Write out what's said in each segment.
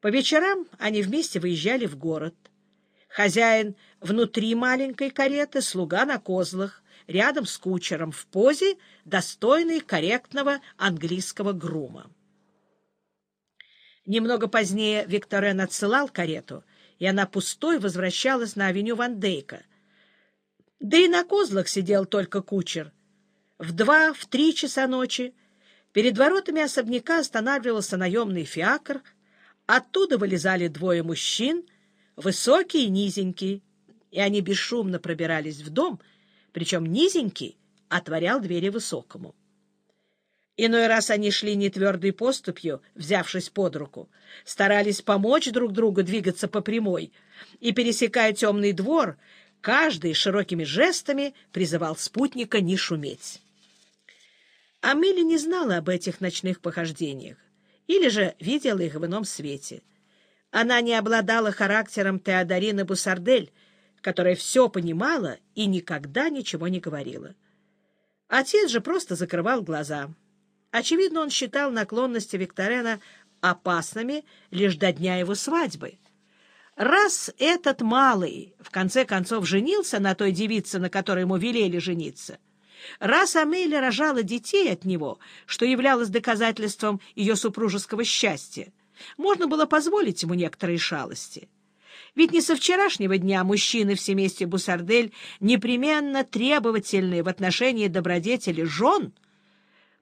По вечерам они вместе выезжали в город. Хозяин внутри маленькой кареты, слуга на козлах, рядом с кучером, в позе, достойной корректного английского грума. Немного позднее Викторен отсылал карету, и она пустой возвращалась на авеню Ван Дейка. Да и на козлах сидел только кучер. В два, в три часа ночи перед воротами особняка останавливался наемный фиакр, оттуда вылезали двое мужчин, высокий и низенький, и они бесшумно пробирались в дом, причем низенький отворял двери высокому. Иной раз они шли нетвердой поступью, взявшись под руку, старались помочь друг другу двигаться по прямой, и, пересекая темный двор, каждый широкими жестами призывал спутника не шуметь. Амели не знала об этих ночных похождениях, или же видела их в ином свете. Она не обладала характером Теодорины Бусардель, которая все понимала и никогда ничего не говорила. Отец же просто закрывал глаза — Очевидно, он считал наклонности Викторена опасными лишь до дня его свадьбы. Раз этот малый, в конце концов, женился на той девице, на которой ему велели жениться, раз Амелия рожала детей от него, что являлось доказательством ее супружеского счастья, можно было позволить ему некоторые шалости. Ведь не со вчерашнего дня мужчины в семействе Бусардель непременно требовательные в отношении добродетели жен —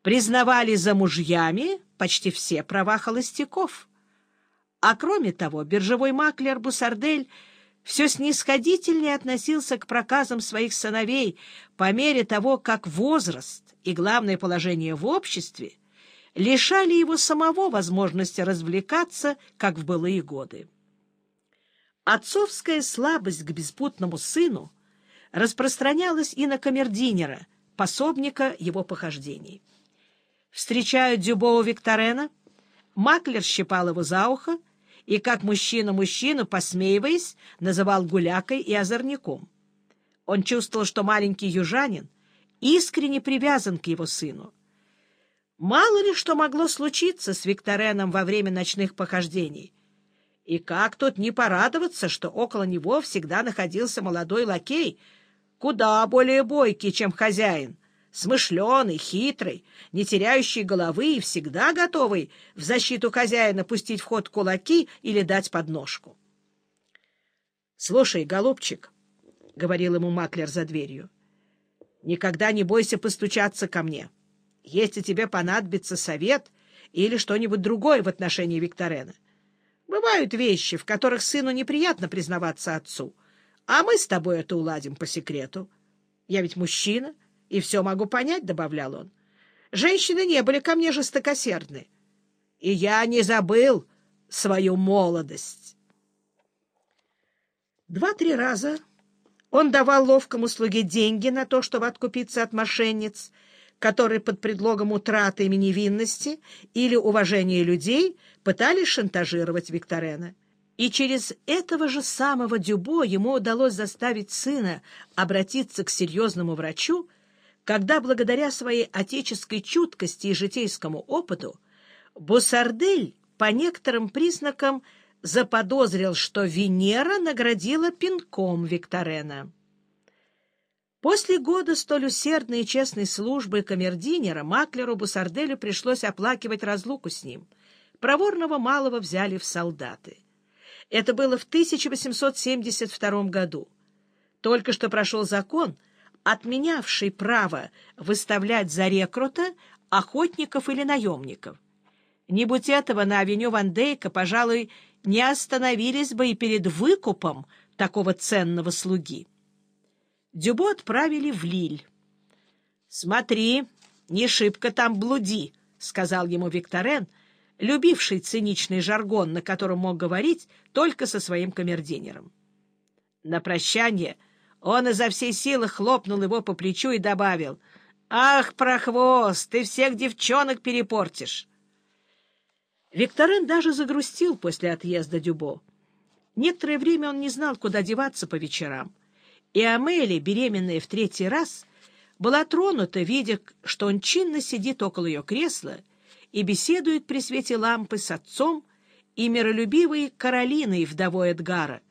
признавали за мужьями почти все права холостяков. А кроме того, биржевой маклер Бусардель все снисходительнее относился к проказам своих сыновей по мере того, как возраст и главное положение в обществе лишали его самого возможности развлекаться, как в былые годы. Отцовская слабость к беспутному сыну распространялась и на камердинера, пособника его похождений. Встречают Дюбо Викторена, маклер щипал его за ухо и, как мужчина мужчину, посмеиваясь, называл гулякой и озорником. Он чувствовал, что маленький южанин искренне привязан к его сыну. Мало ли что могло случиться с Виктореном во время ночных похождений. И как тут не порадоваться, что около него всегда находился молодой лакей, куда более бойкий, чем хозяин, смышленый, хитрый, не теряющий головы и всегда готовый в защиту хозяина пустить в ход кулаки или дать подножку. — Слушай, голубчик, — говорил ему маклер за дверью, — никогда не бойся постучаться ко мне. Если тебе понадобится совет или что-нибудь другое в отношении Викторена. Бывают вещи, в которых сыну неприятно признаваться отцу, а мы с тобой это уладим по секрету. Я ведь мужчина — и все могу понять, — добавлял он. Женщины не были ко мне жестокосердны. И я не забыл свою молодость. Два-три раза он давал ловкому слуге деньги на то, чтобы откупиться от мошенниц, которые под предлогом утраты ими невинности или уважения людей пытались шантажировать Викторена. И через этого же самого Дюбо ему удалось заставить сына обратиться к серьезному врачу, когда благодаря своей отеческой чуткости и житейскому опыту Бусардель по некоторым признакам заподозрил, что Венера наградила пинком Викторена. После года столь усердной и честной службы камердинера Маклеру Бусарделю пришлось оплакивать разлуку с ним. Проворного малого взяли в солдаты. Это было в 1872 году. Только что прошел закон — отменявший право выставлять за рекрута охотников или наемников. Не будь этого, на авеню Ван Дейка, пожалуй, не остановились бы и перед выкупом такого ценного слуги. Дюбо отправили в Лиль. «Смотри, не шибко там блуди», — сказал ему Викторен, любивший циничный жаргон, на котором мог говорить только со своим камердинером. На прощание — он изо всей силы хлопнул его по плечу и добавил, «Ах, прохвост, ты всех девчонок перепортишь!» Викторин даже загрустил после отъезда Дюбо. Некоторое время он не знал, куда деваться по вечерам, и Амели, беременная в третий раз, была тронута, видя, что он чинно сидит около ее кресла и беседует при свете лампы с отцом и миролюбивой Каролиной, вдовой Эдгара.